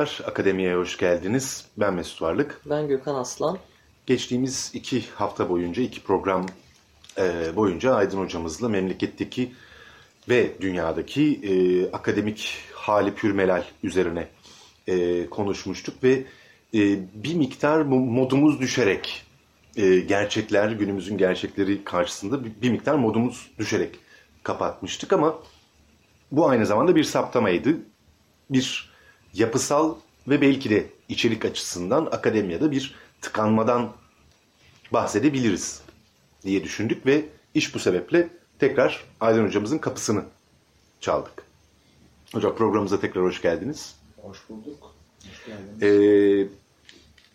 Merhabalar, Akademiye hoş geldiniz. Ben Mesut Varlık. Ben Gökhan Aslan. Geçtiğimiz iki hafta boyunca, iki program e, boyunca Aydın hocamızla memleketteki ve dünyadaki e, akademik hali pürmelal üzerine e, konuşmuştuk ve e, bir miktar modumuz düşerek, e, gerçekler, günümüzün gerçekleri karşısında bir, bir miktar modumuz düşerek kapatmıştık ama bu aynı zamanda bir saptamaydı. Bir yapısal ve belki de içerik açısından akademiyada bir tıkanmadan bahsedebiliriz diye düşündük ve iş bu sebeple tekrar Aydın hocamızın kapısını çaldık. Hocam programımıza tekrar hoş geldiniz. Hoş bulduk. Hoş geldiniz. Ee,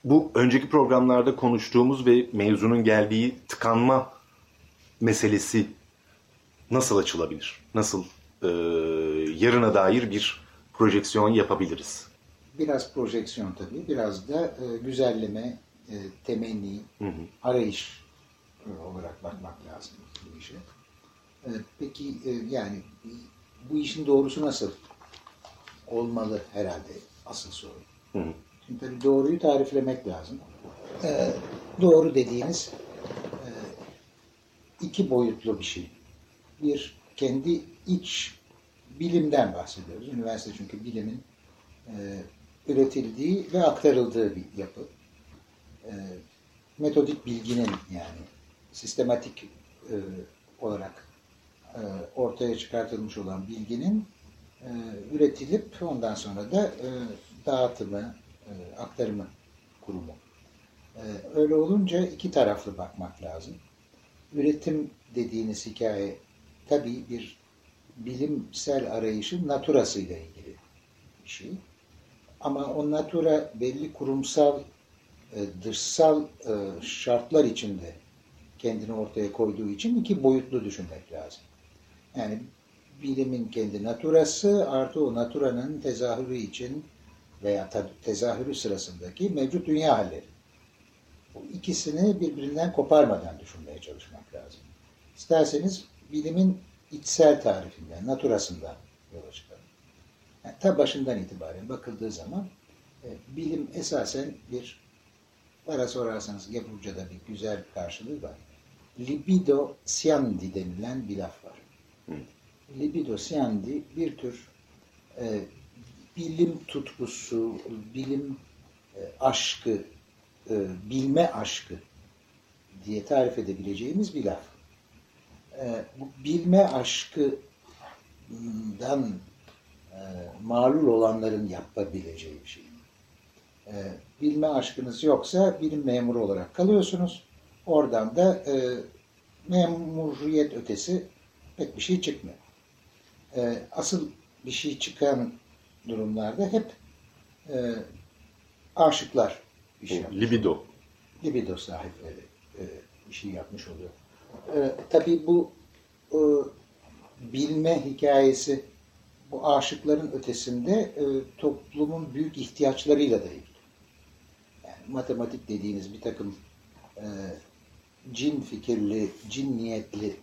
bu önceki programlarda konuştuğumuz ve mevzunun geldiği tıkanma meselesi nasıl açılabilir? Nasıl e, yarına dair bir projeksiyon yapabiliriz. Biraz projeksiyon tabii, biraz da e, güzelleme, e, temenni, hı hı. arayış e, olarak bakmak lazım bu işe. E, peki e, yani bu işin doğrusu nasıl olmalı herhalde asıl soru. Hı hı. Şimdi tabii doğruyu tariflemek lazım. E, doğru dediğiniz e, iki boyutlu bir şey. Bir, kendi iç bilimden bahsediyoruz. Üniversite çünkü bilimin e, üretildiği ve aktarıldığı bir yapı. E, metodik bilginin yani sistematik e, olarak e, ortaya çıkartılmış olan bilginin e, üretilip ondan sonra da e, dağıtımı, e, aktarımı kurumu. E, öyle olunca iki taraflı bakmak lazım. Üretim dediğiniz hikaye tabii bir bilimsel arayışın naturasıyla ilgili bir şey. Ama o natura belli kurumsal, e, dışsal e, şartlar içinde kendini ortaya koyduğu için iki boyutlu düşünmek lazım. Yani bilimin kendi naturası artı o naturanın tezahürü için veya tezahürü sırasındaki mevcut dünya halleri. Bu ikisini birbirinden koparmadan düşünmeye çalışmak lazım. İsterseniz bilimin içsel tarifinden, naturasından yola çıkalım. Yani ta başından itibaren bakıldığı zaman e, bilim esasen bir, para sorarsanız Geburca'da bir güzel karşılığı var. Libido siandi denilen bir laf var. Hı. Libido siandi bir tür e, bilim tutkusu, bilim e, aşkı, e, bilme aşkı diye tarif edebileceğimiz bir laf e, bu bilme aşkından e, mağlul olanların yapabileceği bir şey. E, bilme aşkınız yoksa bilim memuru olarak kalıyorsunuz. Oradan da e, memuriyet ötesi pek bir şey çıkmıyor. E, asıl bir şey çıkan durumlarda hep e, aşıklar bir şey yapmış. Libido. Libido sahipleri e, bir şey yapmış oluyor. E, tabii bu e, bilme hikayesi bu aşıkların ötesinde e, toplumun büyük ihtiyaçlarıyla da ilgili. Yani matematik dediğiniz bir takım e, cin fikirli, cin niyetli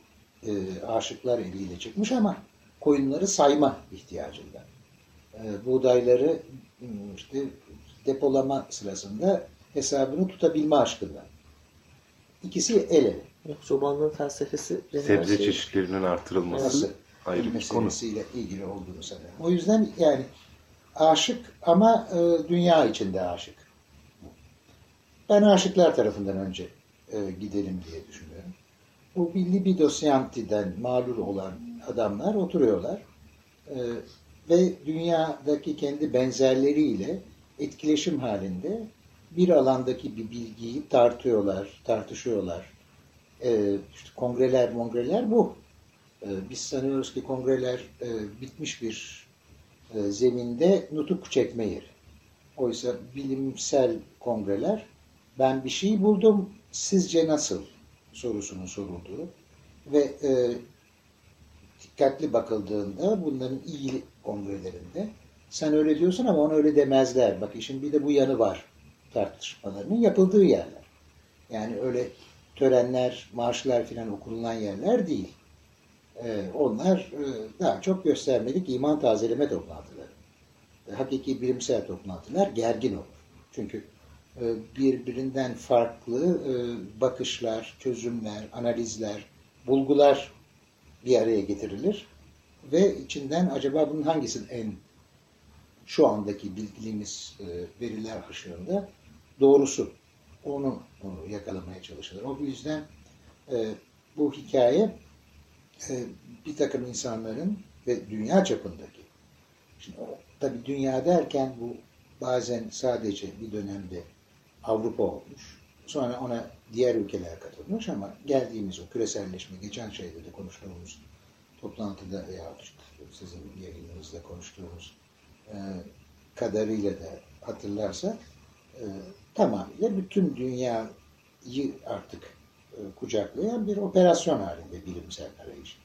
e, aşıklar eliyle çıkmış ama koyunları sayma ihtiyacından. E, buğdayları işte depolama sırasında hesabını tutabilme aşkından. İkisi el ele. Çobanlığın felsefesi sebze şey, çeşitlerinin artırılması nasıl ayrı bir konu. ilgili olduğunu sanıyorum. O yüzden yani aşık ama e, dünya içinde aşık. Ben aşıklar tarafından önce e, gidelim diye düşünüyorum. Bu bir libido mağlur olan adamlar oturuyorlar e, ve dünyadaki kendi benzerleriyle etkileşim halinde bir alandaki bir bilgiyi tartıyorlar, tartışıyorlar, e, işte kongreler, mongreler bu. E, biz sanıyoruz ki kongreler e, bitmiş bir e, zeminde nutuk çekme yeri. Oysa bilimsel kongreler ben bir şey buldum sizce nasıl sorusunun sorulduğu ve e, dikkatli bakıldığında bunların iyi kongrelerinde sen öyle diyorsun ama onu öyle demezler. Bak işin bir de bu yanı var tartışmalarının yapıldığı yerler. Yani öyle törenler, marşlar filan okunulan yerler değil. Ee, onlar e, daha çok göstermelik iman tazeleme toplantıları. Hakiki bilimsel toplantılar gergin olur. Çünkü e, birbirinden farklı e, bakışlar, çözümler, analizler, bulgular bir araya getirilir ve içinden acaba bunun hangisinin en şu andaki bildiğimiz e, veriler ışığında doğrusu onu, onu yakalamaya çalışılır. O yüzden e, bu hikaye e, bir takım insanların ve dünya çapındaki şimdi tabi dünya derken bu bazen sadece bir dönemde Avrupa olmuş. Sonra ona diğer ülkeler katılmış ama geldiğimiz o küreselleşme geçen şeyde de konuştuğumuz toplantıda ya işte sizin yayınınızda konuştuğumuz e, kadarıyla da hatırlarsak e, tamamıyla bütün dünyayı artık e, kucaklayan bir operasyon halinde bilimsel arayış.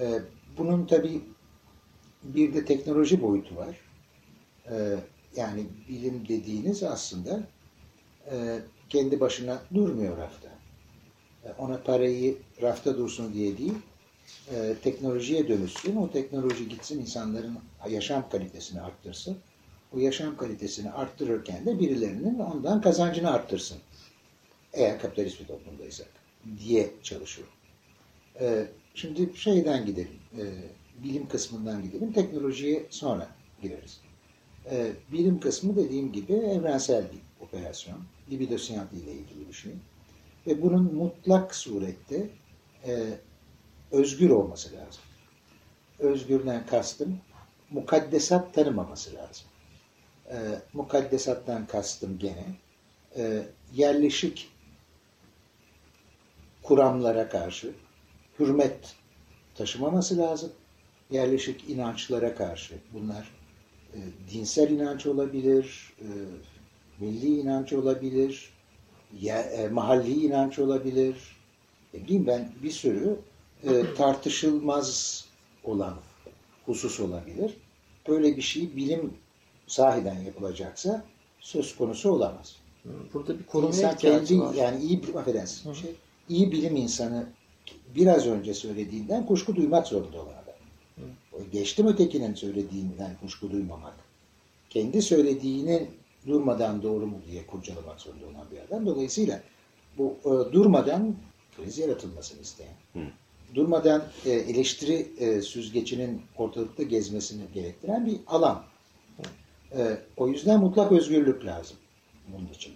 E, bunun tabi bir de teknoloji boyutu var. E, yani bilim dediğiniz aslında kendi başına durmuyor rafta. Ona parayı rafta dursun diye değil, teknolojiye dönüşsün, o teknoloji gitsin insanların yaşam kalitesini arttırsın. O yaşam kalitesini arttırırken de birilerinin ondan kazancını arttırsın. Eğer kapitalist bir toplumdaysak diye çalışıyor. E, şimdi şeyden gidelim, e, bilim kısmından gidelim, teknolojiye sonra gireriz. E, bilim kısmı dediğim gibi evrensel bir operasyon. Libido ile ilgili bir şey. Ve bunun mutlak surette e, özgür olması lazım. Özgürden kastım mukaddesat tanımaması lazım. E, mukaddesattan kastım gene e, yerleşik kuramlara karşı hürmet taşımaması lazım. Yerleşik inançlara karşı bunlar e, dinsel inanç olabilir, e, milli inanç olabilir, ya, e, mahalli inanç olabilir. Ne bileyim ben bir sürü e, tartışılmaz olan husus olabilir. Böyle bir şey bilim sahiden yapılacaksa söz konusu olamaz. Burada bir İnsan ihtiyacı kendi, var. Yani iyi, affedersin, şey, iyi bilim insanı biraz önce söylediğinden kuşku duymak zorunda olan adam. Geçtim ötekinin söylediğinden kuşku duymamak. Kendi söylediğini durmadan doğru mu diye kurcalamak zorunda olan bir adam. Dolayısıyla bu e, durmadan kriz yaratılmasını isteyen, Hı. durmadan e, eleştiri e, süzgecinin ortalıkta gezmesini gerektiren bir alan. E, o yüzden mutlak özgürlük lazım bunun için.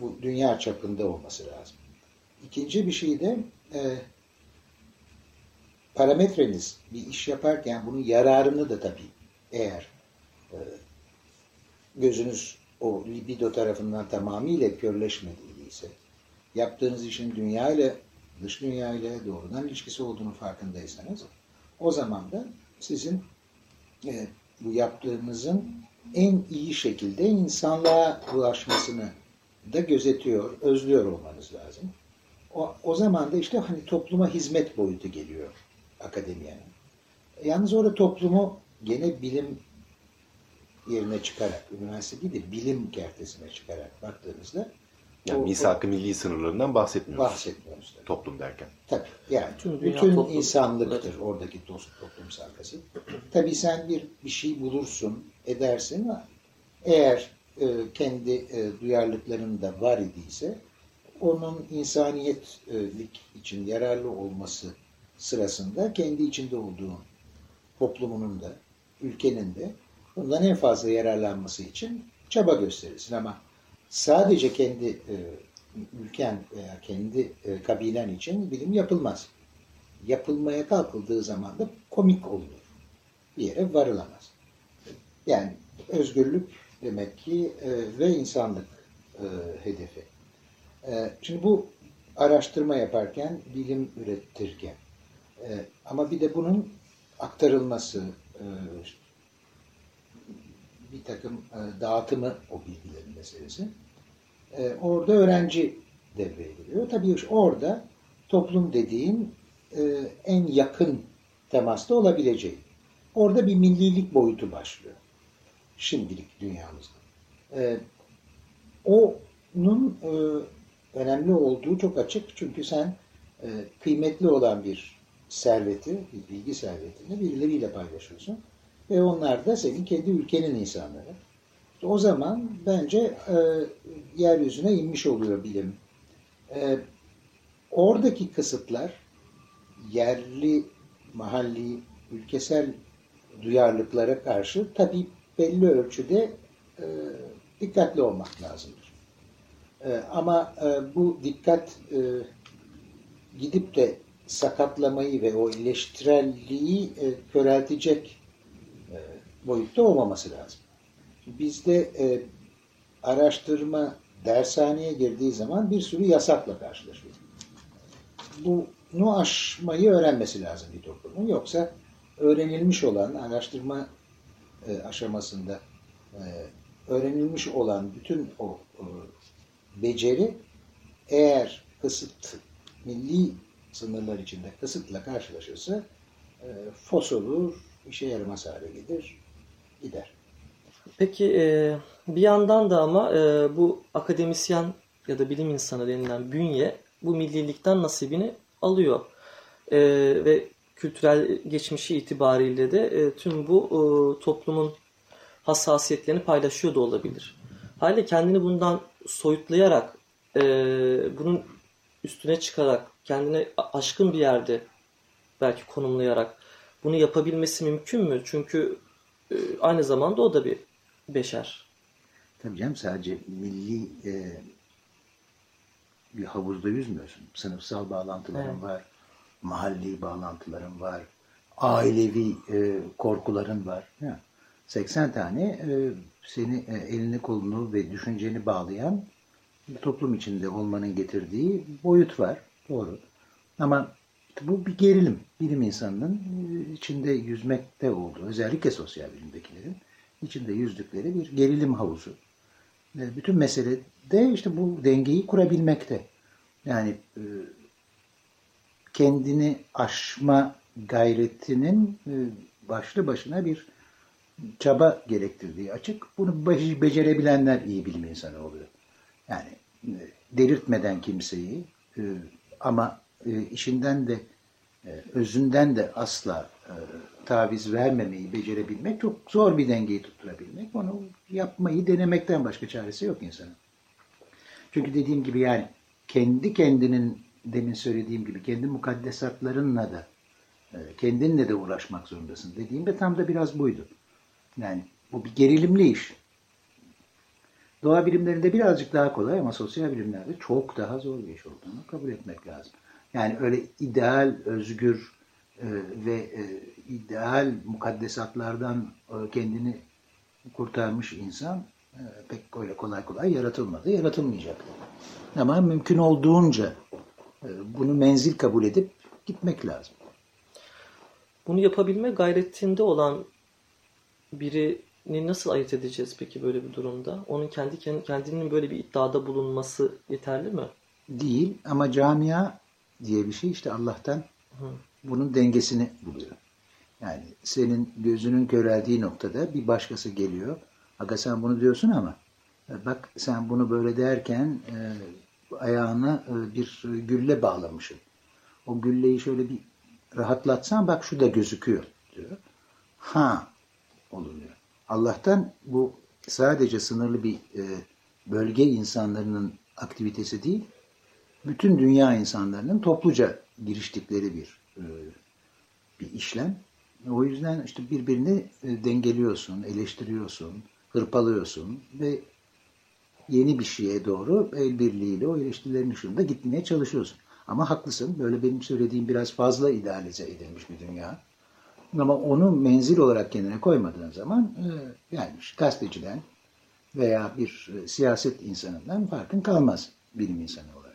Bu dünya çapında olması lazım. İkinci bir şey de e, parametreniz bir iş yaparken bunun yararını da tabii eğer e, gözünüz o libido tarafından tamamıyla körleşmediyse, yaptığınız işin dünya ile dış dünya ile doğrudan ilişkisi olduğunu farkındaysanız, o zaman da sizin e, bu yaptığınızın en iyi şekilde insanlığa ulaşmasını da gözetiyor, özlüyor olmanız lazım. O, o zaman da işte hani topluma hizmet boyutu geliyor akademiyenin. Yalnız orada toplumu gene bilim yerine çıkarak, üniversite değil de bilim kertesine çıkarak baktığınızda Yani o- misak-ı milli sınırlarından bahsetmiyoruz. bahsetmiyoruz tabii. Toplum derken. Tabii yani Bütün bütün, toplum- insanlıktır oradaki dost toplumsal kasıt. Tabii sen bir bir şey bulursun, edersin ama eğer e, kendi e, duyarlılıkların da var idiyse onun insaniyetlik için yararlı olması sırasında kendi içinde olduğu toplumunun da ülkenin de bundan en fazla yararlanması için çaba gösterirsin ama sadece kendi e, ülken veya kendi e, kabilen için bilim yapılmaz. Yapılmaya kalkıldığı zaman da komik olunur. Bir yere varılamaz. Yani özgürlük demek ki e, ve insanlık e, hedefi. E, şimdi bu araştırma yaparken, bilim ürettirken e, ama bir de bunun aktarılması, e, bir takım e, dağıtımı o bilgilerin meselesi. E, orada öğrenci devreye giriyor. Tabii orada toplum dediğin e, en yakın temasta olabileceği. Orada bir millilik boyutu başlıyor. Şimdilik dünyamızda. Onun önemli olduğu çok açık. Çünkü sen kıymetli olan bir serveti, bir bilgi servetini birileriyle paylaşıyorsun. Ve onlar da senin kendi ülkenin insanları. O zaman bence e, yeryüzüne inmiş oluyor bilim. E, oradaki kısıtlar yerli, mahalli, ülkesel duyarlılıklara karşı tabii belli ölçüde e, dikkatli olmak lazımdır. E, ama e, bu dikkat e, gidip de sakatlamayı ve o eleştirelliği e, köreltecek boyutta olmaması lazım. Bizde e, araştırma dershaneye girdiği zaman bir sürü yasakla karşılaşıyor. Bunu aşmayı öğrenmesi lazım bir toplumun. Yoksa öğrenilmiş olan araştırma e, aşamasında e, öğrenilmiş olan bütün o e, beceri eğer kısıt milli sınırlar içinde kısıtla karşılaşırsa e, fos olur, işe yaramaz hale gelir, gider. Peki e, bir yandan da ama e, bu akademisyen ya da bilim insanı denilen bünye bu millilikten nasibini alıyor. E, ve kültürel geçmişi itibariyle de tüm bu toplumun hassasiyetlerini paylaşıyor da olabilir. Haliyle kendini bundan soyutlayarak, bunun üstüne çıkarak, kendine aşkın bir yerde belki konumlayarak bunu yapabilmesi mümkün mü? Çünkü aynı zamanda o da bir beşer. Tabii canım sadece milli e, bir havuzda yüzmüyorsun. Sınıfsal bağlantıların evet. var, mahalli bağlantıların var, ailevi e, korkuların var. Ya, 80 tane e, seni e, elini kolunu ve düşünceni bağlayan toplum içinde olmanın getirdiği boyut var. Doğru. Ama bu bir gerilim. Bilim insanının e, içinde yüzmekte olduğu, özellikle sosyal bilimdekilerin içinde yüzdükleri bir gerilim havuzu. Bütün mesele de işte bu dengeyi kurabilmekte. Yani e, kendini aşma gayretinin e, başlı başına bir çaba gerektirdiği açık. Bunu becerebilenler iyi bilim insanı oluyor. Yani delirtmeden kimseyi ama işinden de özünden de asla taviz vermemeyi becerebilmek çok zor bir dengeyi tutturabilmek. Onu yapmayı denemekten başka çaresi yok insanın. Çünkü dediğim gibi yani kendi kendinin demin söylediğim gibi kendi mukaddesatlarınla da e, kendinle de uğraşmak zorundasın dediğimde tam da biraz buydu. Yani bu bir gerilimli iş. Doğa bilimlerinde birazcık daha kolay ama sosyal bilimlerde çok daha zor bir iş olduğunu kabul etmek lazım. Yani öyle ideal, özgür e, ve e, ideal mukaddesatlardan e, kendini kurtarmış insan e, pek öyle kolay kolay yaratılmadı, yaratılmayacak. Ama mümkün olduğunca e, bunu menzil kabul edip gitmek lazım. Bunu yapabilme gayretinde olan birini nasıl ayırt edeceğiz peki böyle bir durumda? Onun kendi kendinin böyle bir iddiada bulunması yeterli mi? Değil ama camia diye bir şey işte Allah'tan bunun dengesini buluyor. Yani senin gözünün köreldiği noktada bir başkası geliyor. Aga sen bunu diyorsun ama e, bak sen bunu böyle derken e, ayağına e, bir gülle bağlamışsın. O gülleyi şöyle bir rahatlatsan bak şu da gözüküyor diyor. Ha oluyor. Allah'tan bu sadece sınırlı bir e, bölge insanların aktivitesi değil, bütün dünya insanlarının topluca giriştikleri bir e, bir işlem. O yüzden işte birbirini dengeliyorsun, eleştiriyorsun, hırpalıyorsun ve yeni bir şeye doğru el birliğiyle o eleştirilerin ışığında gitmeye çalışıyorsun. Ama haklısın. Böyle benim söylediğim biraz fazla idealize edilmiş bir dünya. Ama onu menzil olarak kendine koymadığın zaman e, yani gazeteciden veya bir e, siyaset insanından farkın kalmaz bilim insanı olarak.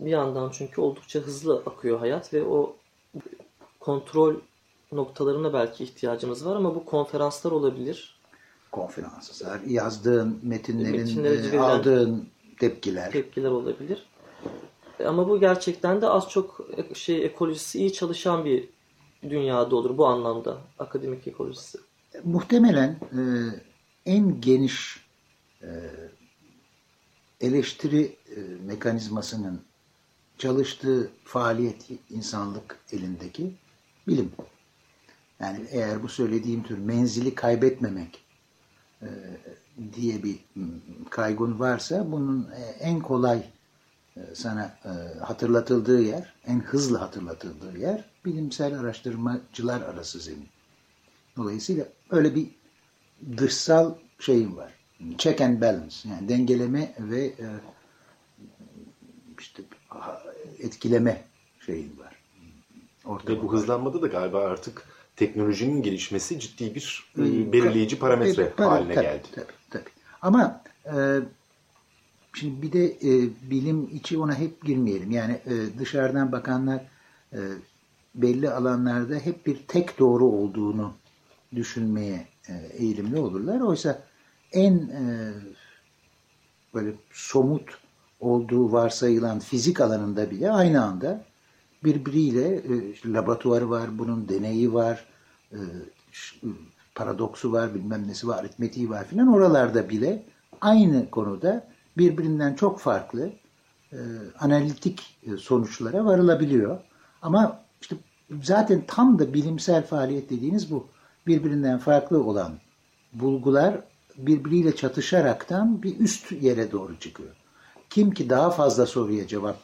Bir yandan çünkü oldukça hızlı akıyor hayat ve o kontrol noktalarına belki ihtiyacımız var ama bu konferanslar olabilir. Konferanslar, yazdığın metinlerin, Metinlere e, aldığın tepkiler. Tepkiler olabilir. E, Ama bu gerçekten de az çok e- şey ekolojisi iyi çalışan bir dünyada olur bu anlamda akademik ekolojisi. Muhtemelen e, en geniş e, eleştiri e, mekanizmasının çalıştığı faaliyet insanlık elindeki bilim. Yani eğer bu söylediğim tür menzili kaybetmemek e, diye bir kaygun varsa bunun e, en kolay e, sana e, hatırlatıldığı yer, en hızlı hatırlatıldığı yer bilimsel araştırmacılar arası zemin. Dolayısıyla öyle bir dışsal şeyim var. Check and balance yani dengeleme ve işte etkileme şeyim var. Ortada Ve bu hızlanmada da galiba artık teknolojinin gelişmesi ciddi bir e, belirleyici parametre tabii, tabii, haline tabii, geldi. Tabii, tabii. Ama e, şimdi bir de e, bilim içi ona hep girmeyelim. Yani e, dışarıdan bakanlar e, belli alanlarda hep bir tek doğru olduğunu düşünmeye e, eğilimli olurlar. Oysa en e, böyle somut olduğu varsayılan fizik alanında bile aynı anda birbiriyle e, laboratuvarı var, bunun deneyi var, e, ş- paradoksu var, bilmem nesi var, aritmetiği var filan. Oralarda bile aynı konuda birbirinden çok farklı e, analitik e, sonuçlara varılabiliyor. Ama işte zaten tam da bilimsel faaliyet dediğiniz bu. Birbirinden farklı olan bulgular birbiriyle çatışaraktan bir üst yere doğru çıkıyor. Kim ki daha fazla soruya cevap,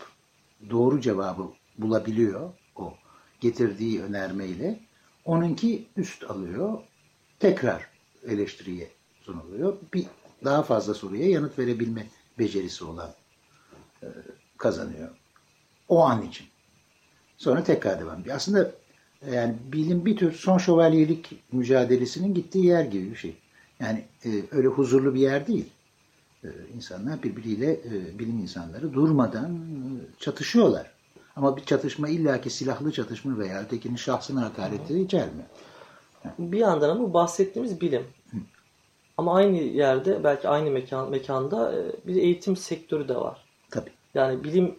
doğru cevabı bulabiliyor o getirdiği önermeyle, onunki üst alıyor, tekrar eleştiriye sunuluyor. Bir daha fazla soruya yanıt verebilme becerisi olan e, kazanıyor. O an için. Sonra tekrar devam. Aslında e, yani bilim bir tür son şövalyelik mücadelesinin gittiği yer gibi bir şey. Yani e, öyle huzurlu bir yer değil. E, insanlar birbiriyle, e, bilim insanları durmadan e, çatışıyorlar. Ama bir çatışma illaki silahlı çatışma veya ötekinin şahsına hakareti içermiyor. Bir yandan ama bu bahsettiğimiz bilim. Ama aynı yerde belki aynı mekan mekanda bir eğitim sektörü de var. Tabii. Yani bilim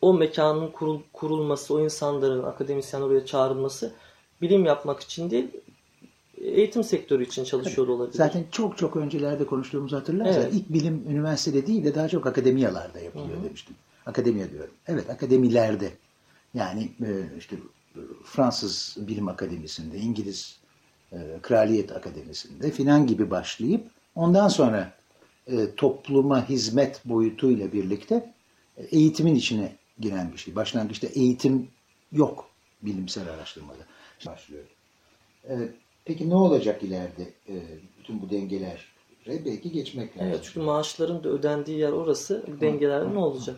o mekanın kurul, kurulması, o insanların akademisyen oraya çağrılması bilim yapmak için değil, eğitim sektörü için çalışıyor olabilir. Zaten çok çok öncelerde konuştuğumuzu hatırlarsanız Evet. ilk bilim üniversitede değil de daha çok akademiyalarda yapılıyor demiştim. Akademiya diyorum. Evet akademilerde. Yani e, işte Fransız Bilim Akademisi'nde, İngiliz e, Kraliyet Akademisi'nde filan gibi başlayıp ondan sonra e, topluma hizmet boyutuyla birlikte eğitimin içine giren bir şey. Başlangıçta eğitim yok bilimsel araştırmada. Başlıyor. Peki ne olacak ileride e, bütün bu dengelere belki geçmek lazım. Evet çünkü maaşların da ödendiği yer orası. Dengeler ne olacak?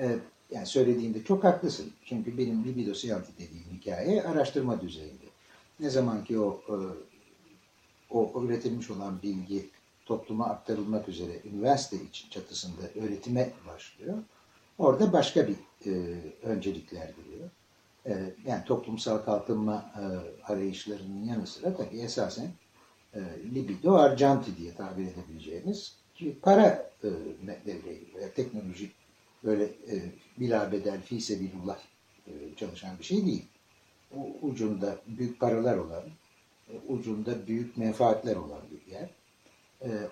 E, yani söylediğinde çok haklısın. Çünkü benim libido seanti dediğim hikaye araştırma düzeyinde. Ne zaman ki o, e, o üretilmiş olan bilgi topluma aktarılmak üzere üniversite için çatısında öğretime başlıyor. Orada başka bir e, öncelikler geliyor. E, yani toplumsal kalkınma e, arayışlarının yanı sıra tabii esasen e, libido arjanti diye tabir edebileceğimiz ki para e, devreye giriyor. Teknoloji böyle bilabedel fi sebilullah çalışan bir şey değil. U, ucunda büyük paralar olan, ucunda büyük menfaatler olan bir yer.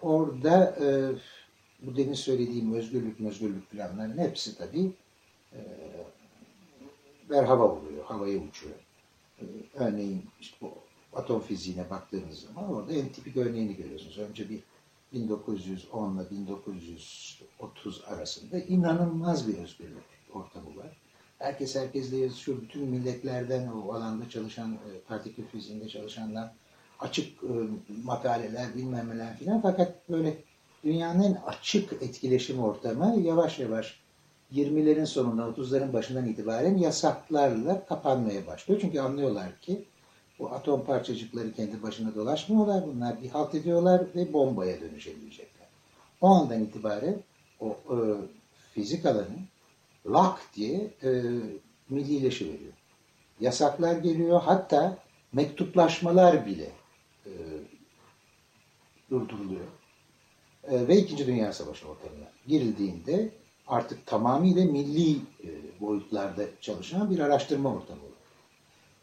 Orada bu demin söylediğim özgürlük özgürlük planlarının hepsi tabii berhava oluyor, havaya uçuyor. E, örneğin işte bu atom fiziğine baktığınız zaman orada en tipik örneğini görüyorsunuz. Önce bir 1910 ile 1930 arasında inanılmaz bir özgürlük ortamı var. Herkes herkesle yazışıyor. Bütün milletlerden o alanda çalışan, e, partikül fiziğinde çalışanlar açık e, makaleler bilmem neler filan. Fakat böyle dünyanın açık etkileşim ortamı yavaş yavaş 20'lerin sonunda 30'ların başından itibaren yasaklarla kapanmaya başlıyor. Çünkü anlıyorlar ki bu atom parçacıkları kendi başına dolaşmıyorlar. Bunlar bir halt ediyorlar ve bombaya dönüşebilecekler. O andan itibaren o e, fizik alanı lak diye e, millileşiveriyor. yasaklar geliyor. Hatta mektuplaşmalar bile e, durduruluyor. E, ve İkinci Dünya Savaşı ortamına girildiğinde artık tamamıyla milli e, boyutlarda çalışan bir araştırma ortamı oluyor.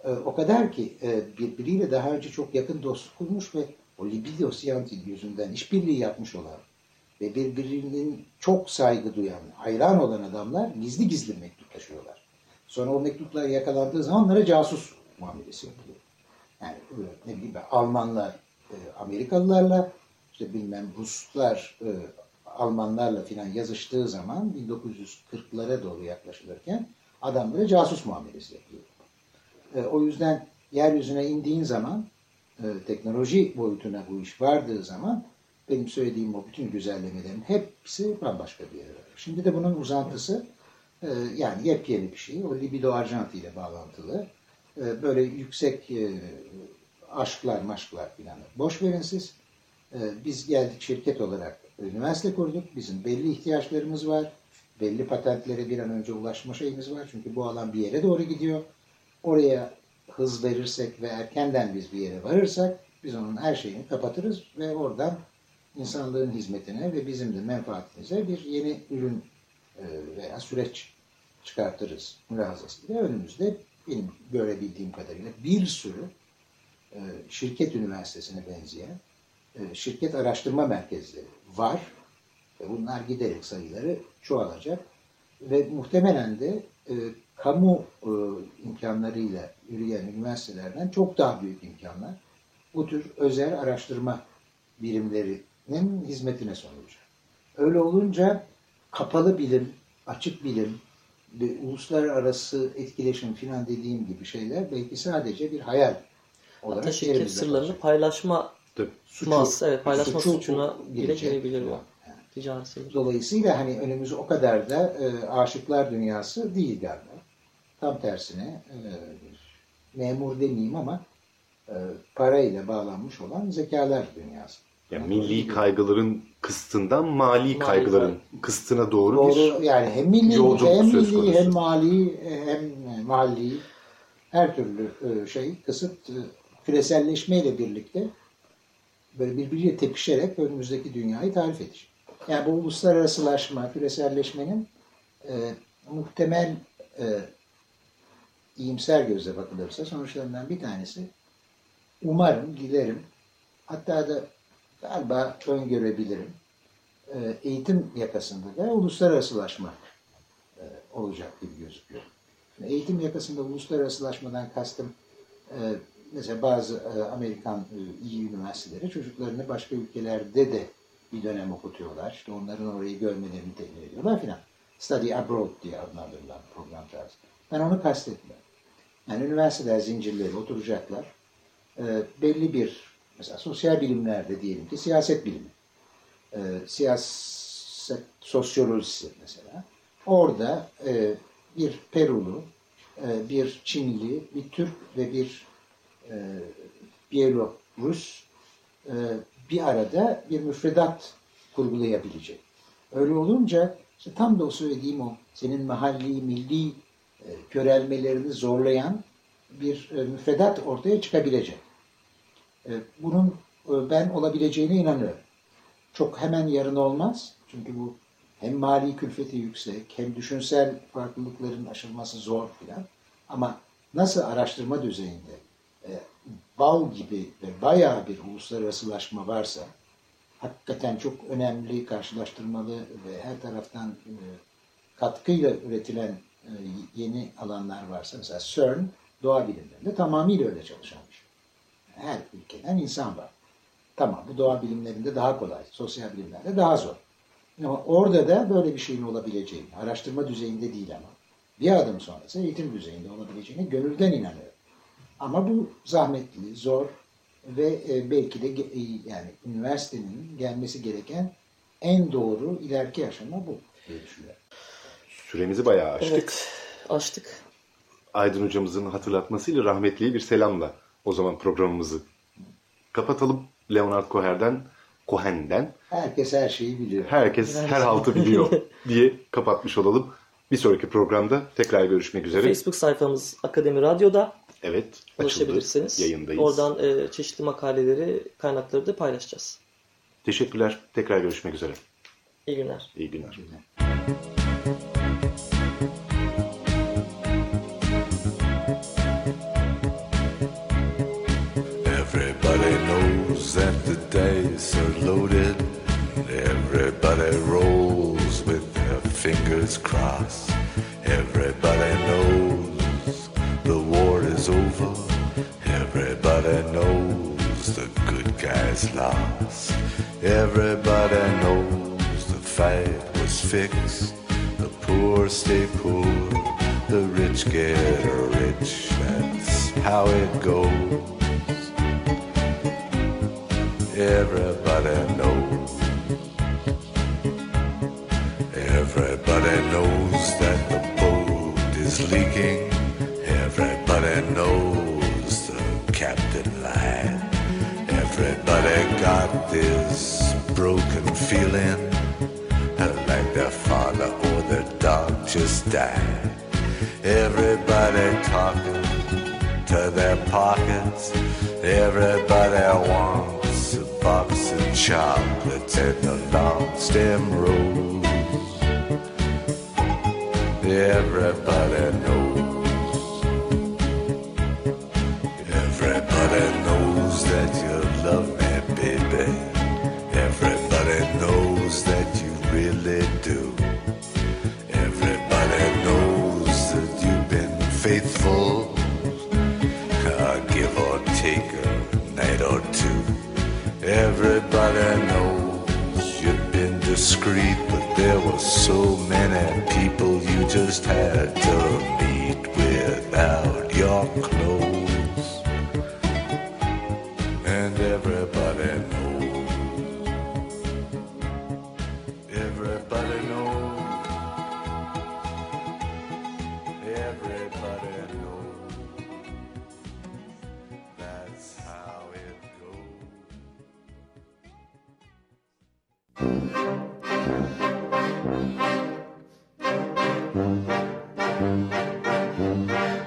E, o kadar ki e, birbiriyle daha önce çok yakın dostluk kurmuş ve o libido siyantil yüzünden işbirliği yapmış olan ve birbirinin çok saygı duyan, hayran olan adamlar gizli gizli mektuplaşıyorlar. Sonra o mektuplar yakalandığı zaman onlara casus muamelesi yapılıyor. Yani ne bileyim Almanlar Amerikalılarla, işte bilmem Ruslar Almanlarla filan yazıştığı zaman 1940'lara doğru yaklaşılırken adamlara casus muamelesi yapıyor. E, o yüzden yeryüzüne indiğin zaman e, teknoloji boyutuna bu iş vardığı zaman benim söylediğim o bütün güzellemelerin hepsi bambaşka bir yere varıyor. Şimdi de bunun uzantısı e, yani yepyeni bir şey. O libido arjanti ile bağlantılı. E, böyle yüksek e, aşklar maşklar filan. Boş verin siz. E, biz geldik şirket olarak üniversite kurduk. Bizim belli ihtiyaçlarımız var. Belli patentlere bir an önce ulaşma şeyimiz var. Çünkü bu alan bir yere doğru gidiyor. Oraya hız verirsek ve erkenden biz bir yere varırsak biz onun her şeyini kapatırız ve oradan insanlığın hizmetine ve bizim de menfaatimize bir yeni ürün e, veya süreç çıkartırız mülahazasıyla. Önümüzde benim görebildiğim kadarıyla bir sürü e, şirket üniversitesine benzeyen şirket araştırma merkezleri var. Bunlar giderek sayıları çoğalacak ve muhtemelen de kamu imkanlarıyla yürüyen üniversitelerden çok daha büyük imkanlar bu tür özel araştırma birimlerinin hizmetine sunulacak. Öyle olunca kapalı bilim, açık bilim, ve uluslararası etkileşim filan dediğim gibi şeyler belki sadece bir hayal olarak Hatta şirket sırlarını paylaşma suçu, Mas, evet, paylaşma suçu, suçuna bile gelebilir bu. Yani. Sır. Dolayısıyla hani önümüz o kadar da e, aşıklar dünyası değil galiba. Tam tersine e, memur demeyeyim ama e, parayla bağlanmış olan zekalar dünyası. Yani milli kaygıların kıstından mali, mali kaygıların var. kıstına doğru, doğru bir yani hem milli hem milli hem mali hem mali her türlü e, şey kısıt e, küreselleşmeyle birlikte böyle birbiriyle tepişerek önümüzdeki dünyayı tarif edecek. Yani bu uluslararasılaşma, küreselleşmenin e, muhtemel e, iyimser gözle bakılırsa sonuçlarından bir tanesi umarım, dilerim hatta da galiba öngörebilirim e, eğitim yakasında da uluslararasılaşma e, olacak gibi gözüküyor. Eğitim yakasında uluslararasılaşmadan kastım e, mesela bazı Amerikan iyi üniversiteleri çocuklarını başka ülkelerde de bir dönem okutuyorlar. İşte onların orayı görmelerini temin ediyorlar filan. Study abroad diye adlandırılan program tarzı. Ben onu kastetmiyorum. Yani üniversiteler zincirleri oturacaklar. belli bir mesela sosyal bilimlerde diyelim ki siyaset bilimi e, siyaset sosyolojisi mesela. Orada e, bir Perulu, e, bir Çinli, bir Türk ve bir e, Bielorus e, bir arada bir müfredat kurgulayabilecek. Öyle olunca işte tam da o söylediğim o senin mahalli, milli e, körelmelerini zorlayan bir e, müfredat ortaya çıkabilecek. E, bunun ben olabileceğine inanıyorum. Çok hemen yarın olmaz. Çünkü bu hem mali külfeti yüksek, hem düşünsel farklılıkların aşılması zor filan. Ama nasıl araştırma düzeyinde bal gibi ve bayağı bir uluslararasılaşma varsa, hakikaten çok önemli, karşılaştırmalı ve her taraftan e, katkıyla üretilen e, yeni alanlar varsa, mesela CERN doğa bilimlerinde tamamıyla öyle çalışan bir şey. Her ülkeden insan var. Tamam bu doğa bilimlerinde daha kolay, sosyal bilimlerde daha zor. Ama orada da böyle bir şeyin olabileceğini, araştırma düzeyinde değil ama bir adım sonrası eğitim düzeyinde olabileceğine gönülden inanıyorum. Ama bu zahmetli, zor ve e, belki de e, yani üniversitenin gelmesi gereken en doğru ileriki aşama bu diye düşünüyorum. Süremizi bayağı açtık. Evet, açtık. Aydın hocamızın hatırlatmasıyla rahmetliye bir selamla o zaman programımızı kapatalım. Leonard Cohen'den Cohen'den herkes her şeyi biliyor. Herkes her haltı biliyor diye kapatmış olalım. Bir sonraki programda tekrar görüşmek üzere. Facebook sayfamız Akademi Radyo'da Evet. ulaşabilirsiniz. Açıldı, yayındayız. Oradan e, çeşitli makaleleri, kaynakları da paylaşacağız. Teşekkürler. Tekrar görüşmek üzere. İyi günler. İyi günler. Everybody knows that the dice are loaded. Everybody rolls with their fingers crossed. Died. Everybody talking to their pockets. Everybody wants a box of chocolates and a long stem rose. Everybody knows. Or two. Everybody knows you've been discreet, but there were so many people you just had to meet without your clothes.